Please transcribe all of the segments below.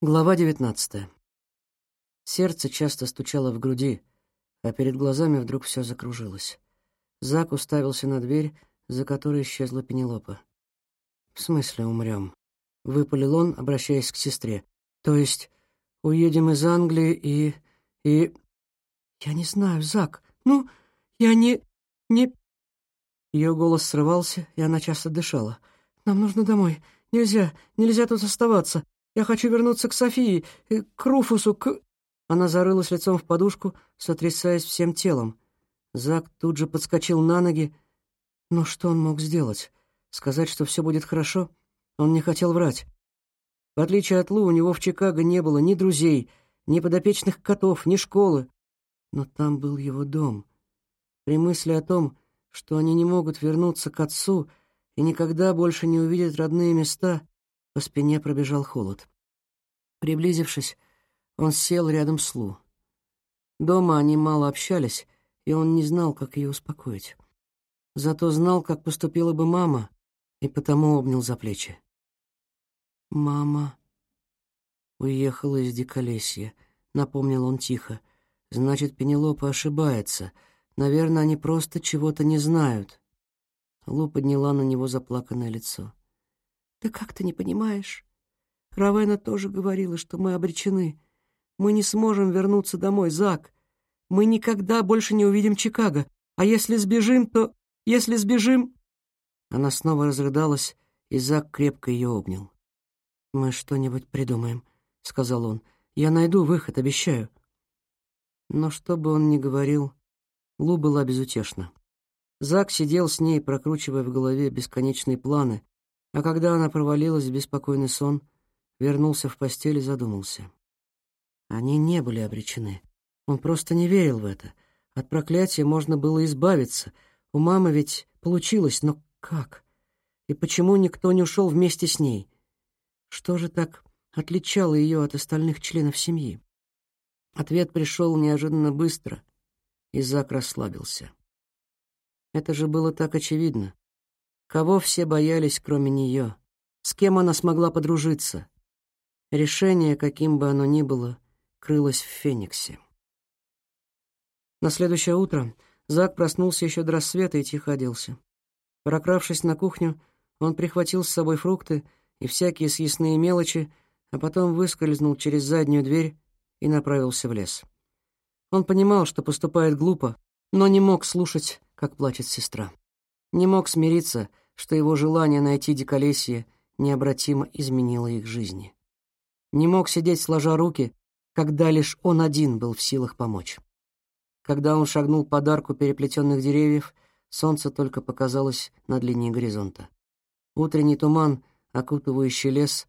Глава 19. Сердце часто стучало в груди, а перед глазами вдруг все закружилось. Зак уставился на дверь, за которой исчезла Пенелопа. «В смысле умрем?» — выпалил он, обращаясь к сестре. «То есть уедем из Англии и... и...» «Я не знаю, Зак. Ну, я не... не...» Ее голос срывался, и она часто дышала. «Нам нужно домой. Нельзя, нельзя тут оставаться. Я хочу вернуться к Софии, э, к Руфусу, к...» Она зарылась лицом в подушку, сотрясаясь всем телом. Зак тут же подскочил на ноги. Но что он мог сделать? Сказать, что все будет хорошо? Он не хотел врать. В отличие от Лу, у него в Чикаго не было ни друзей, ни подопечных котов, ни школы. Но там был его дом. При мысли о том, что они не могут вернуться к отцу и никогда больше не увидят родные места, по спине пробежал холод. Приблизившись, он сел рядом с Лу. Дома они мало общались, и он не знал, как ее успокоить. Зато знал, как поступила бы мама, и потому обнял за плечи. «Мама уехала из Диколесья», — напомнил он тихо. «Значит, Пенелопа ошибается. Наверное, они просто чего-то не знают». Лу подняла на него заплаканное лицо. «Да как ты не понимаешь? Равена тоже говорила, что мы обречены. Мы не сможем вернуться домой, Зак. Мы никогда больше не увидим Чикаго. А если сбежим, то... Если сбежим...» Она снова разрыдалась, и Зак крепко ее обнял. «Мы что-нибудь придумаем», — сказал он. «Я найду выход, обещаю». Но что бы он ни говорил, Лу была безутешна. Зак сидел с ней, прокручивая в голове бесконечные планы, а когда она провалилась в беспокойный сон, вернулся в постель и задумался. Они не были обречены. Он просто не верил в это. От проклятия можно было избавиться. У мамы ведь получилось, но как? И почему никто не ушел вместе с ней? Что же так отличало ее от остальных членов семьи? Ответ пришел неожиданно быстро, и Зак расслабился. Это же было так очевидно. Кого все боялись, кроме нее? С кем она смогла подружиться? Решение, каким бы оно ни было, крылось в Фениксе. На следующее утро Зак проснулся еще до рассвета и тихо оделся. Прокравшись на кухню, он прихватил с собой фрукты и всякие съестные мелочи, а потом выскользнул через заднюю дверь и направился в лес. Он понимал, что поступает глупо, но не мог слушать, как плачет сестра не мог смириться, что его желание найти диколесье необратимо изменило их жизни. Не мог сидеть сложа руки, когда лишь он один был в силах помочь. Когда он шагнул под арку переплетенных деревьев, солнце только показалось над линией горизонта. Утренний туман, окутывающий лес,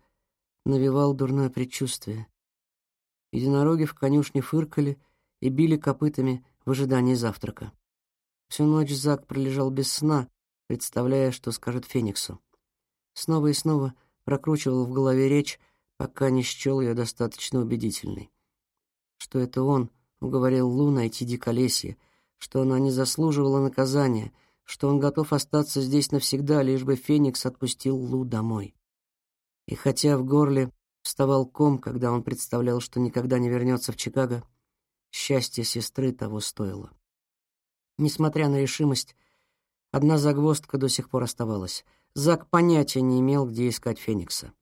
навевал дурное предчувствие. Единороги в конюшне фыркали и били копытами в ожидании завтрака. Всю ночь Зак пролежал без сна, представляя, что скажет Фениксу. Снова и снова прокручивал в голове речь, пока не счел ее достаточно убедительной. Что это он уговорил Лу найти диколесье, что она не заслуживала наказания, что он готов остаться здесь навсегда, лишь бы Феникс отпустил Лу домой. И хотя в горле вставал ком, когда он представлял, что никогда не вернется в Чикаго, счастье сестры того стоило. Несмотря на решимость, одна загвоздка до сих пор оставалась. Зак понятия не имел, где искать Феникса.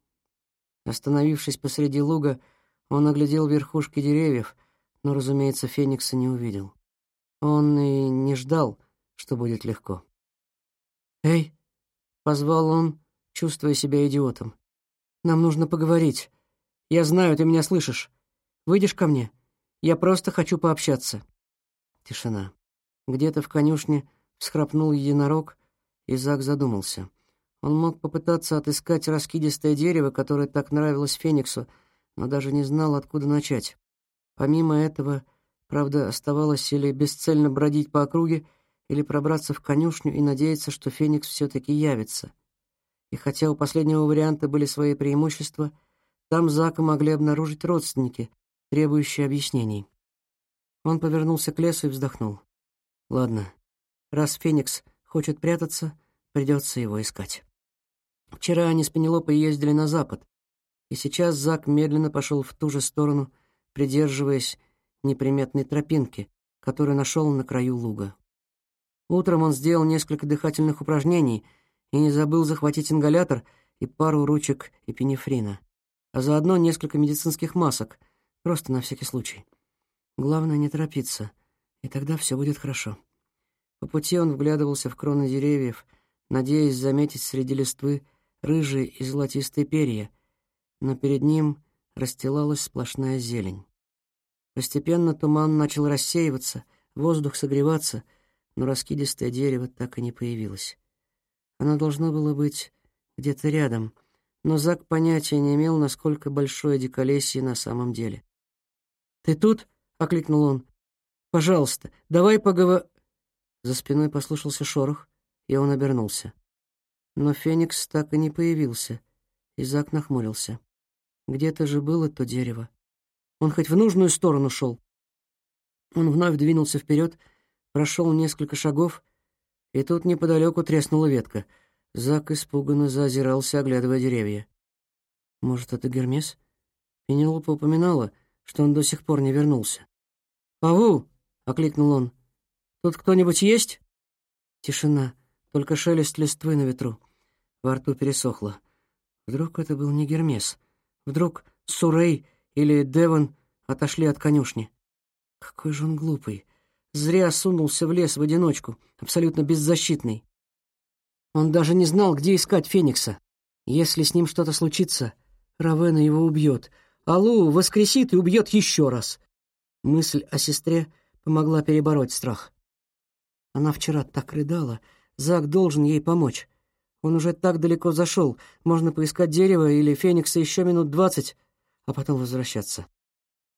Остановившись посреди луга, он оглядел верхушки деревьев, но, разумеется, Феникса не увидел. Он и не ждал, что будет легко. «Эй!» — позвал он, чувствуя себя идиотом. «Нам нужно поговорить. Я знаю, ты меня слышишь. Выйдешь ко мне? Я просто хочу пообщаться». Тишина. Где-то в конюшне всхрапнул единорог, и Зак задумался. Он мог попытаться отыскать раскидистое дерево, которое так нравилось Фениксу, но даже не знал, откуда начать. Помимо этого, правда, оставалось или бесцельно бродить по округе, или пробраться в конюшню и надеяться, что Феникс все-таки явится. И хотя у последнего варианта были свои преимущества, там Зака могли обнаружить родственники, требующие объяснений. Он повернулся к лесу и вздохнул. Ладно, раз Феникс хочет прятаться, придется его искать. Вчера они с Пенелопой ездили на запад. И сейчас Зак медленно пошел в ту же сторону, придерживаясь неприметной тропинки, которую нашел на краю луга. Утром он сделал несколько дыхательных упражнений и не забыл захватить ингалятор и пару ручек эпинефрина, а заодно несколько медицинских масок, просто на всякий случай. Главное не торопиться, и тогда все будет хорошо. По пути он вглядывался в кроны деревьев, надеясь заметить среди листвы рыжие и золотистые перья, но перед ним расстилалась сплошная зелень. Постепенно туман начал рассеиваться, воздух согреваться, но раскидистое дерево так и не появилось. Оно должно было быть где-то рядом, но Зак понятия не имел, насколько большое диколесье на самом деле. «Ты тут?» — окликнул он. «Пожалуйста, давай поговор...» За спиной послышался шорох, и он обернулся. Но Феникс так и не появился, и Зак нахмурился. Где-то же было то дерево. Он хоть в нужную сторону шел. Он вновь двинулся вперед, прошел несколько шагов, и тут неподалеку треснула ветка. Зак испуганно заозирался, оглядывая деревья. Может, это Гермес? Пенелопа упоминала, что он до сих пор не вернулся. «Паву!» — окликнул он. «Тут кто-нибудь есть?» Тишина, только шелест листвы на ветру. Во рту пересохло. Вдруг это был не Гермес? Вдруг Сурей или Девон отошли от конюшни? Какой же он глупый. Зря сунулся в лес в одиночку, абсолютно беззащитный. Он даже не знал, где искать Феникса. Если с ним что-то случится, Равена его убьет. Алу воскресит и убьет еще раз. Мысль о сестре помогла перебороть страх. Она вчера так рыдала. Зак должен ей помочь. Он уже так далеко зашел. Можно поискать дерево или феникса еще минут двадцать, а потом возвращаться.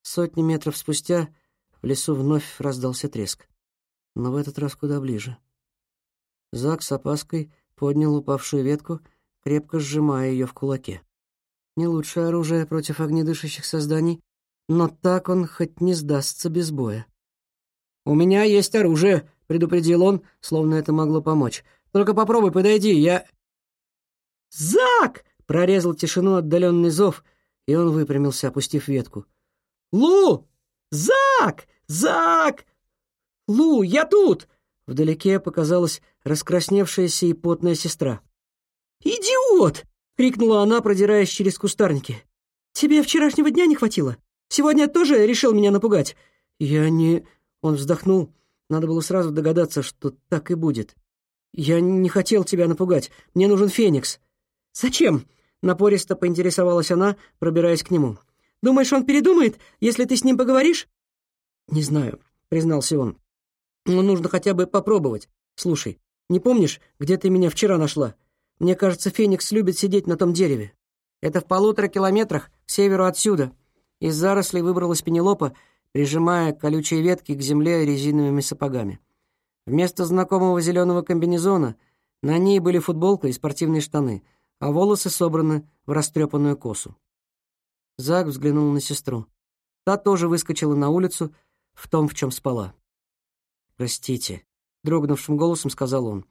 Сотни метров спустя в лесу вновь раздался треск. Но в этот раз куда ближе. Зак с опаской поднял упавшую ветку, крепко сжимая ее в кулаке. Не лучшее оружие против огнедышащих созданий, но так он хоть не сдастся без боя. «У меня есть оружие», — предупредил он, словно это могло помочь. «Только попробуй, подойди, я...» «Зак!» — прорезал тишину отдаленный зов, и он выпрямился, опустив ветку. «Лу! Зак! Зак! Лу, я тут!» Вдалеке показалась раскрасневшаяся и потная сестра. «Идиот!» — крикнула она, продираясь через кустарники. «Тебе вчерашнего дня не хватило? Сегодня тоже решил меня напугать?» «Я не...» — он вздохнул. Надо было сразу догадаться, что так и будет. «Я не хотел тебя напугать. Мне нужен Феникс». «Зачем?» — напористо поинтересовалась она, пробираясь к нему. «Думаешь, он передумает, если ты с ним поговоришь?» «Не знаю», — признался он. «Но нужно хотя бы попробовать. Слушай, не помнишь, где ты меня вчера нашла? Мне кажется, Феникс любит сидеть на том дереве. Это в полутора километрах к северу отсюда». Из зарослей выбралась Пенелопа, прижимая колючие ветки к земле резиновыми сапогами. Вместо знакомого зеленого комбинезона на ней были футболка и спортивные штаны — а волосы собраны в растрепанную косу. Зак взглянул на сестру. Та тоже выскочила на улицу в том, в чем спала. «Простите», — дрогнувшим голосом сказал он.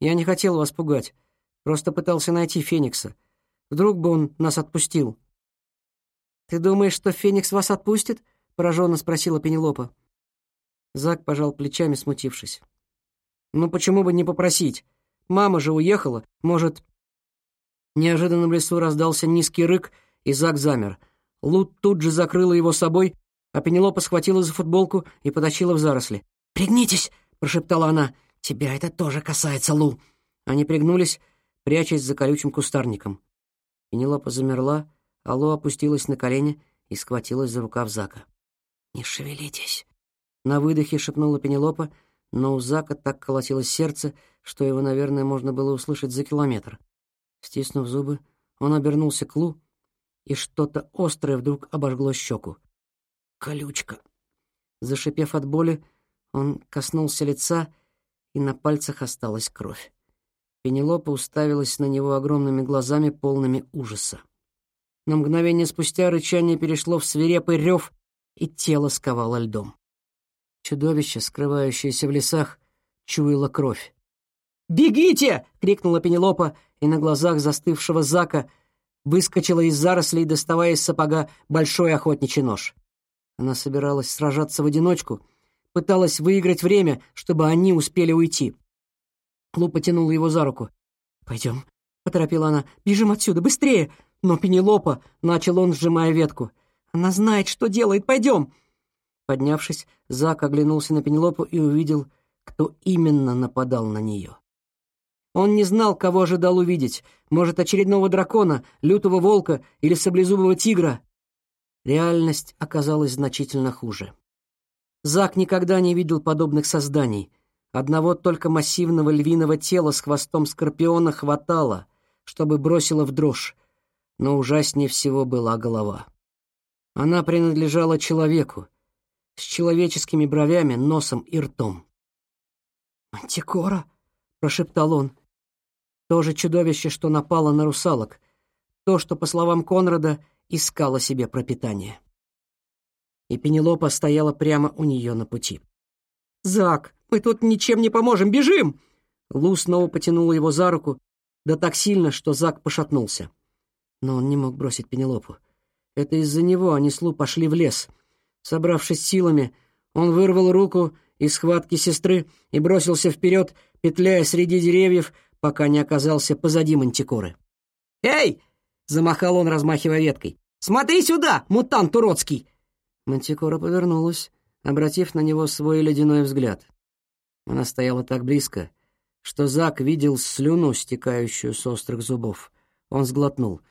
«Я не хотел вас пугать. Просто пытался найти Феникса. Вдруг бы он нас отпустил». «Ты думаешь, что Феникс вас отпустит?» — пораженно спросила Пенелопа. Зак пожал плечами, смутившись. «Ну почему бы не попросить? Мама же уехала. Может, Неожиданно в лесу раздался низкий рык, и Зак замер. Лут тут же закрыла его собой, а Пенелопа схватила за футболку и потащила в заросли. «Пригнитесь!» — прошептала она. «Тебя это тоже касается, Лу!» Они пригнулись, прячась за колючим кустарником. Пенелопа замерла, а Лу опустилась на колени и схватилась за рукав Зака. «Не шевелитесь!» На выдохе шепнула Пенелопа, но у Зака так колотилось сердце, что его, наверное, можно было услышать за километр. Стиснув зубы, он обернулся к Лу, и что-то острое вдруг обожгло щеку. «Колючка!» Зашипев от боли, он коснулся лица, и на пальцах осталась кровь. Пенелопа уставилась на него огромными глазами, полными ужаса. На мгновение спустя рычание перешло в свирепый рев, и тело сковало льдом. Чудовище, скрывающееся в лесах, чуяло кровь. «Бегите!» — крикнула Пенелопа, и на глазах застывшего Зака выскочила из зарослей, доставая из сапога большой охотничий нож. Она собиралась сражаться в одиночку, пыталась выиграть время, чтобы они успели уйти. Лу потянула его за руку. «Пойдем», — поторопила она, — «бежим отсюда, быстрее!» «Но Пенелопа!» — начал он, сжимая ветку. «Она знает, что делает, пойдем!» Поднявшись, Зак оглянулся на Пенелопу и увидел, кто именно нападал на нее. Он не знал, кого ожидал увидеть. Может, очередного дракона, лютого волка или саблезубого тигра. Реальность оказалась значительно хуже. Зак никогда не видел подобных созданий. Одного только массивного львиного тела с хвостом скорпиона хватало, чтобы бросило в дрожь, но ужаснее всего была голова. Она принадлежала человеку, с человеческими бровями, носом и ртом. «Мантикора!» — прошептал он. То же чудовище, что напало на русалок. То, что, по словам Конрада, искало себе пропитание. И Пенелопа стояла прямо у нее на пути. «Зак, мы тут ничем не поможем! Бежим!» Лу снова потянула его за руку, да так сильно, что Зак пошатнулся. Но он не мог бросить Пенелопу. Это из-за него они с Лу пошли в лес. Собравшись силами, он вырвал руку из схватки сестры и бросился вперед, петляя среди деревьев, пока не оказался позади мантикоры. «Эй!» — замахал он, размахивая веткой. «Смотри сюда, мутант уродский!» Мантикора повернулась, обратив на него свой ледяной взгляд. Она стояла так близко, что Зак видел слюну, стекающую с острых зубов. Он сглотнул.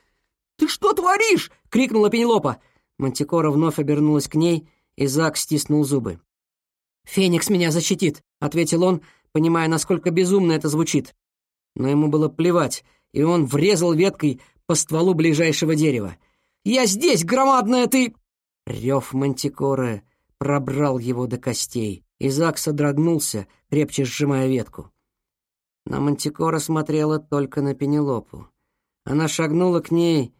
«Ты что творишь?» — крикнула Пенелопа. Мантикора вновь обернулась к ней, и Зак стиснул зубы. «Феникс меня защитит», — ответил он, понимая, насколько безумно это звучит. Но ему было плевать, и он врезал веткой по стволу ближайшего дерева. «Я здесь, громадная ты!» Рев мантикоры пробрал его до костей. Изак содрогнулся, крепче сжимая ветку. Но мантикора смотрела только на Пенелопу. Она шагнула к ней,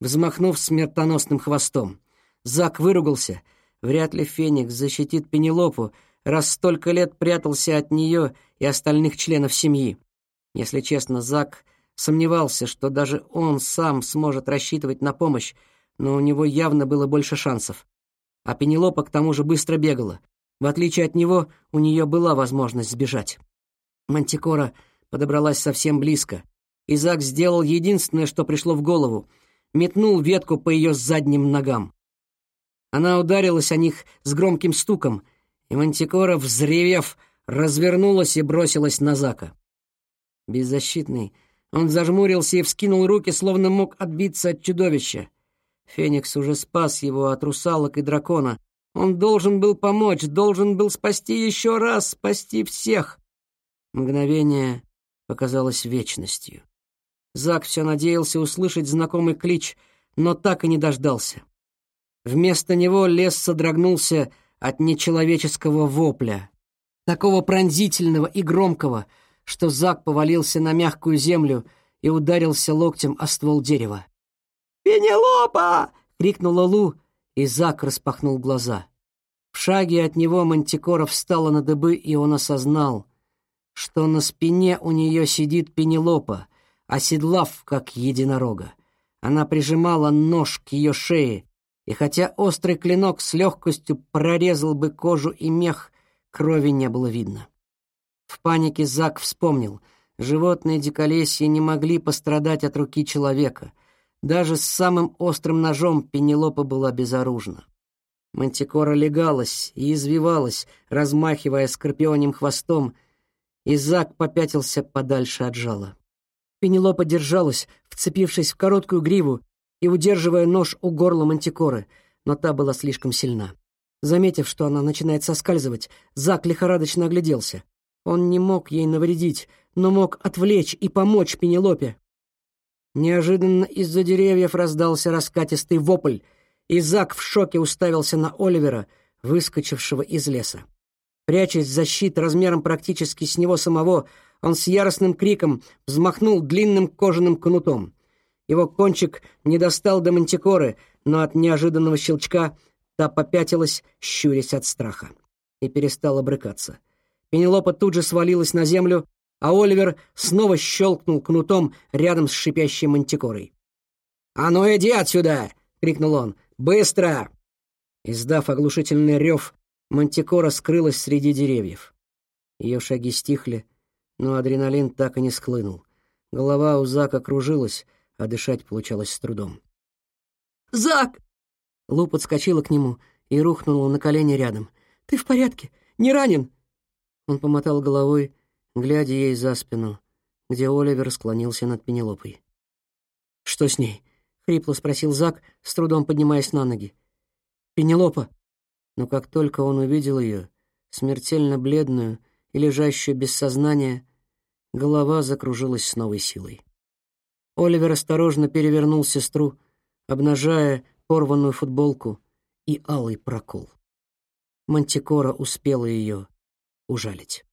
взмахнув смертоносным хвостом. Зак выругался. Вряд ли Феникс защитит Пенелопу, раз столько лет прятался от нее и остальных членов семьи. Если честно, Зак сомневался, что даже он сам сможет рассчитывать на помощь, но у него явно было больше шансов. А Пенелопа к тому же быстро бегала. В отличие от него, у нее была возможность сбежать. Мантикора подобралась совсем близко. Изак сделал единственное, что пришло в голову — метнул ветку по ее задним ногам. Она ударилась о них с громким стуком, и Мантикора, взревев, развернулась и бросилась на Зака. Беззащитный, он зажмурился и вскинул руки, словно мог отбиться от чудовища. Феникс уже спас его от русалок и дракона. Он должен был помочь, должен был спасти еще раз, спасти всех. Мгновение показалось вечностью. Зак все надеялся услышать знакомый клич, но так и не дождался. Вместо него лес содрогнулся от нечеловеческого вопля, такого пронзительного и громкого, что Зак повалился на мягкую землю и ударился локтем о ствол дерева. «Пенелопа!» — крикнула Лу, и Зак распахнул глаза. В шаге от него Мантикора встала на дыбы, и он осознал, что на спине у нее сидит Пенелопа, оседлав, как единорога. Она прижимала нож к ее шее, и хотя острый клинок с легкостью прорезал бы кожу и мех, крови не было видно. В панике Зак вспомнил. Животные диколесья не могли пострадать от руки человека. Даже с самым острым ножом Пенелопа была безоружна. Мантикора легалась и извивалась, размахивая скорпионим хвостом, и Зак попятился подальше от жала. Пенелопа держалась, вцепившись в короткую гриву и удерживая нож у горла Мантикоры, но та была слишком сильна. Заметив, что она начинает соскальзывать, Зак лихорадочно огляделся. Он не мог ей навредить, но мог отвлечь и помочь Пенелопе. Неожиданно из-за деревьев раздался раскатистый вопль, и Зак в шоке уставился на Оливера, выскочившего из леса. Прячась за щит размером практически с него самого, он с яростным криком взмахнул длинным кожаным кнутом. Его кончик не достал до мантикоры, но от неожиданного щелчка та попятилась, щурясь от страха, и перестала брыкаться. Пенелопа тут же свалилась на землю, а Оливер снова щелкнул кнутом рядом с шипящей мантикорой. «А ну иди отсюда!» — крикнул он. «Быстро!» Издав оглушительный рев, Мантикора скрылась среди деревьев. Ее шаги стихли, но адреналин так и не схлынул. Голова у Зака кружилась, а дышать получалось с трудом. «Зак!» Лу подскочила к нему и рухнула на колени рядом. «Ты в порядке? Не ранен?» Он помотал головой, глядя ей за спину, где Оливер склонился над Пенелопой. «Что с ней?» — хрипло спросил Зак, с трудом поднимаясь на ноги. «Пенелопа!» Но как только он увидел ее, смертельно бледную и лежащую без сознания, голова закружилась с новой силой. Оливер осторожно перевернул сестру, обнажая порванную футболку и алый прокол. Мантикора успела ее ужалить.